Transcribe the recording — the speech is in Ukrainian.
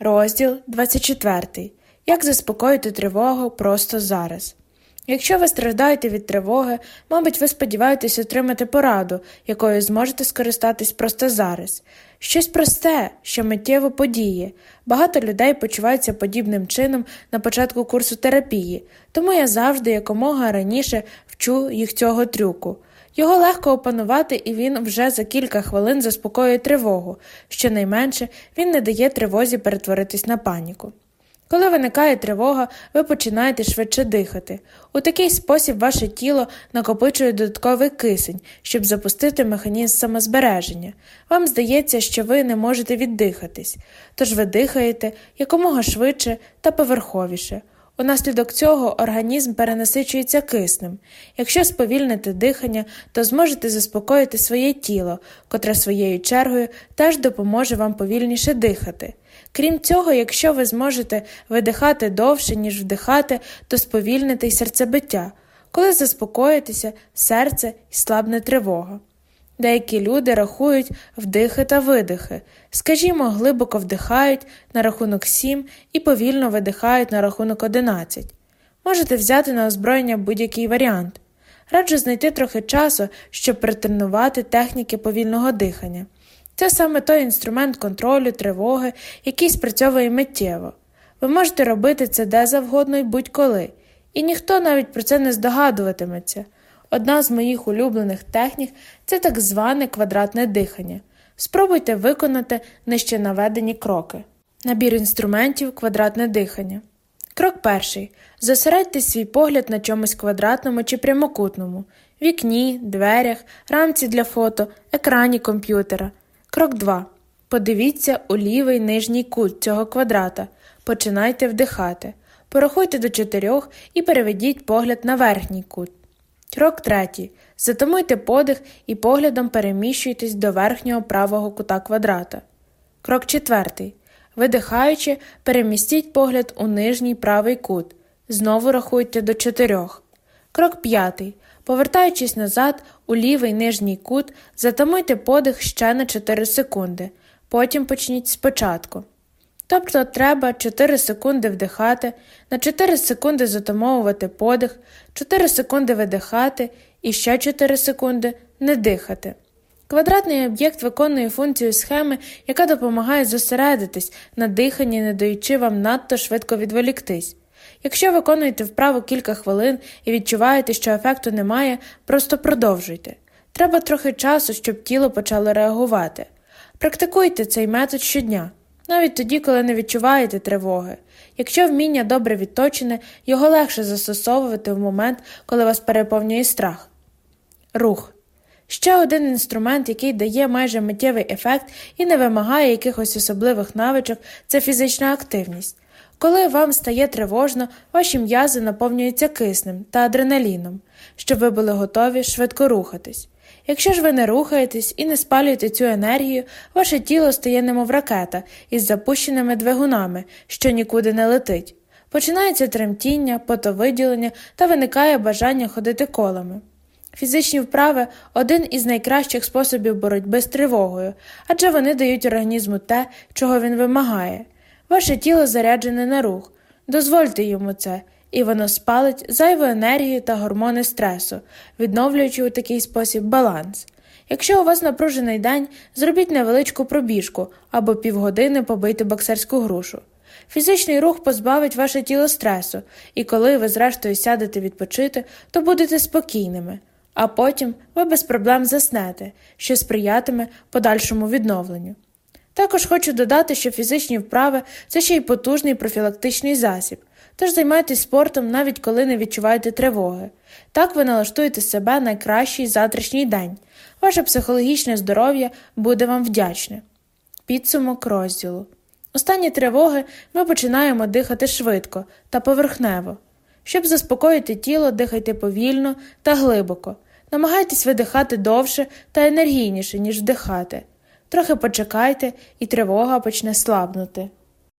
Розділ 24. Як заспокоїти тривогу просто зараз. Якщо ви страждаєте від тривоги, мабуть, ви сподіваєтесь отримати пораду, якою зможете скористатись просто зараз. Щось просте, що миттєво подіє. Багато людей почуваються подібним чином на початку курсу терапії, тому я завжди якомога раніше вчу їх цього трюку. Його легко опанувати, і він вже за кілька хвилин заспокоює тривогу, щонайменше він не дає тривозі перетворитись на паніку. Коли виникає тривога, ви починаєте швидше дихати. У такий спосіб ваше тіло накопичує додатковий кисень, щоб запустити механізм самозбереження. Вам здається, що ви не можете віддихатись, тож ви дихаєте якомога швидше та поверховіше. Унаслідок цього організм перенасичується киснем. Якщо сповільнити дихання, то зможете заспокоїти своє тіло, котре своєю чергою теж допоможе вам повільніше дихати. Крім цього, якщо ви зможете видихати довше, ніж вдихати, то сповільните й серцебиття. Коли заспокоїтеся, серце і слабне тривога. Деякі люди рахують вдихи та видихи, скажімо, глибоко вдихають на рахунок 7 і повільно видихають на рахунок 11. Можете взяти на озброєння будь-який варіант. Раджу знайти трохи часу, щоб притренувати техніки повільного дихання. Це саме той інструмент контролю, тривоги, який спрацьовує миттєво. Ви можете робити це де завгодно і будь-коли, і ніхто навіть про це не здогадуватиметься. Одна з моїх улюблених технік це так зване квадратне дихання. Спробуйте виконати нижче наведені кроки. Набір інструментів квадратне дихання. Крок перший. Зосередьте свій погляд на чомусь квадратному чи прямокутному вікні, дверях, рамці для фото, екрані комп'ютера. Крок 2. Подивіться у лівий нижній кут цього квадрата. Починайте вдихати. Порахуйте до чотирьох і переведіть погляд на верхній кут. Крок третій. Затамуйте подих і поглядом переміщуйтесь до верхнього правого кута квадрата. Крок четвертий. Видихаючи, перемістіть погляд у нижній правий кут. Знову рахуйте до чотирьох. Крок п'ятий. Повертаючись назад у лівий нижній кут, затамуйте подих ще на 4 секунди. Потім почніть спочатку. Тобто треба 4 секунди вдихати, на 4 секунди затамовувати подих, 4 секунди видихати і ще 4 секунди не дихати. Квадратний об'єкт виконує функцію схеми, яка допомагає зосередитись на диханні, не даючи вам надто швидко відволіктись. Якщо виконуєте вправу кілька хвилин і відчуваєте, що ефекту немає, просто продовжуйте. Треба трохи часу, щоб тіло почало реагувати. Практикуйте цей метод щодня навіть тоді, коли не відчуваєте тривоги. Якщо вміння добре відточене, його легше застосовувати в момент, коли вас переповнює страх. Рух ще один інструмент, який дає майже миттєвий ефект і не вимагає якихось особливих навичок, це фізична активність. Коли вам стає тривожно, ваші м'язи наповнюються киснем та адреналіном, щоб ви були готові швидко рухатись. Якщо ж ви не рухаєтесь і не спалюєте цю енергію, ваше тіло стає немов ракета із запущеними двигунами, що нікуди не летить. Починається тремтіння, потовиділення та виникає бажання ходити колами. Фізичні вправи один із найкращих способів боротьби з тривогою, адже вони дають організму те, чого він вимагає. Ваше тіло заряджене на рух, дозвольте йому це і воно спалить зайву енергію та гормони стресу, відновлюючи у такий спосіб баланс. Якщо у вас напружений день, зробіть невеличку пробіжку або півгодини побийте боксерську грушу. Фізичний рух позбавить ваше тіло стресу, і коли ви, зрештою, сядете відпочити, то будете спокійними, а потім ви без проблем заснете, що сприятиме подальшому відновленню. Також хочу додати, що фізичні вправи це ще й потужний профілактичний засіб, Тож займайтесь спортом, навіть коли не відчуваєте тривоги. Так ви налаштуєте себе на кращий завтрашній день. Ваше психологічне здоров'я буде вам вдячне. Підсумок розділу. Останні тривоги ми починаємо дихати швидко та поверхнево. Щоб заспокоїти тіло, дихайте повільно та глибоко. Намагайтесь видихати довше та енергійніше, ніж вдихати. Трохи почекайте, і тривога почне слабнути.